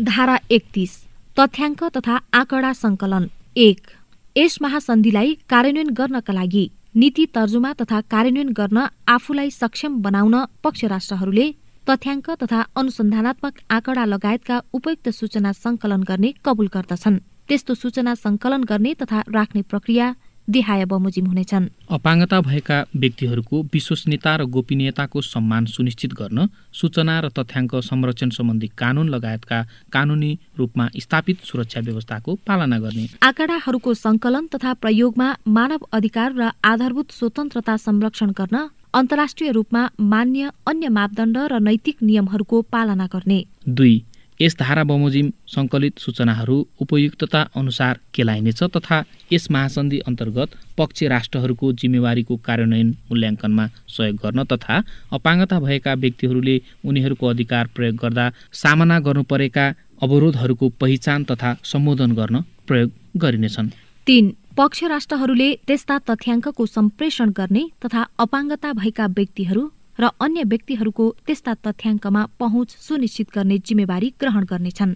धारा एकतिस तथ्याङ्क तथा आँकडा सङ्कलन एक। यस महासन्धिलाई कार्यान्वयन गर्नका लागि नीति तर्जुमा तथा कार्यान्वयन गर्न आफूलाई सक्षम बनाउन पक्ष राष्ट्रहरूले तथ्याङ्क तथा अनुसन्धानात्मक आँकडा लगायतका उपयुक्त सूचना सङ्कलन गर्ने कबुल गर्दछन्। त्यस्तो सूचना सङ्कलन गर्ने तथा राख्ने प्रक्रिया देहाय बमोजिम हुनेछन्। अपाङ्गता भएका व्यक्तिहरूको विश्वसनीयता र गोपनीयताको सम्मान सुनिश्चित गर्न सूचना र तथ्याङ्क संरक्षण सम्बन्धी कानून लगायतका कानूनी रूपमा स्थापित सुरक्षा व्यवस्थाको पालना गर्ने। आँकडाहरूको सङ्कलन तथा प्रयोगमा मानव अधिकार र आधारभूत स्वतन्त्रता संरक्षण गर्न अन्तर्राष्ट्रिय रूपमा मान्य अन्य मापदण्ड र नैतिक नियमहरूको पालना गर्ने। दुई यस धारा बमोजिम सङ्कलित सूचनाहरू उपयुक्तता अनुसार केलाइनेछ तथा यस महासन्धि अन्तर्गत पक्ष राष्ट्रहरूको जिम्मेवारीको कार्यान्वयन मूल्याङ्कनमा सहयोग गर्न तथा अपाङ्गता भएका व्यक्तिहरूले उनीहरूको अधिकार प्रयोग गर्दा सामना गर्नु परेका अवरोधहरूको पहिचान तथा सम्बोधन गर्न प्रयोग गरिनेछन्। तीन पक्ष राष्ट्रहरूले त्यस्ता तथ्याङ्कको सम्प्रेषण गर्ने तथा अपाङ्गता भएका व्यक्तिहरू र अन्य व्यक्तिहरूको त्यस्ता तथ्याङ्कमा पहुँच सुनिश्चित गर्ने जिम्मेवारी ग्रहण गर्नेछन्।